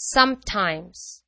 sometimes.